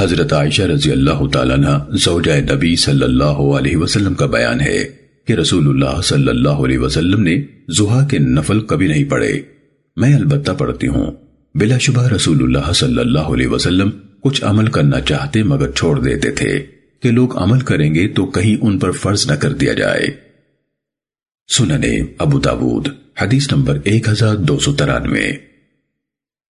حضرت عائشہ رضی اللہ تعالیٰ عنہ زوجہ نبی صلی اللہ علیہ وسلم کا بیان ہے کہ رسول اللہ صلی اللہ علیہ وسلم نے زہا کے نفل کبھی نہیں پڑھے۔ میں البتہ پڑھتی ہوں۔ بلا شبہ رسول اللہ صلی اللہ علیہ وسلم کچھ عمل کرنا چاہتے مگر چھوڑ دیتے تھے۔ کہ لوگ عمل کریں گے تو کہیں ان پر فرض نہ کر دیا جائے۔ سننے ابو داود، حدیث نمبر ایک ہزار دو سو ترانوے۔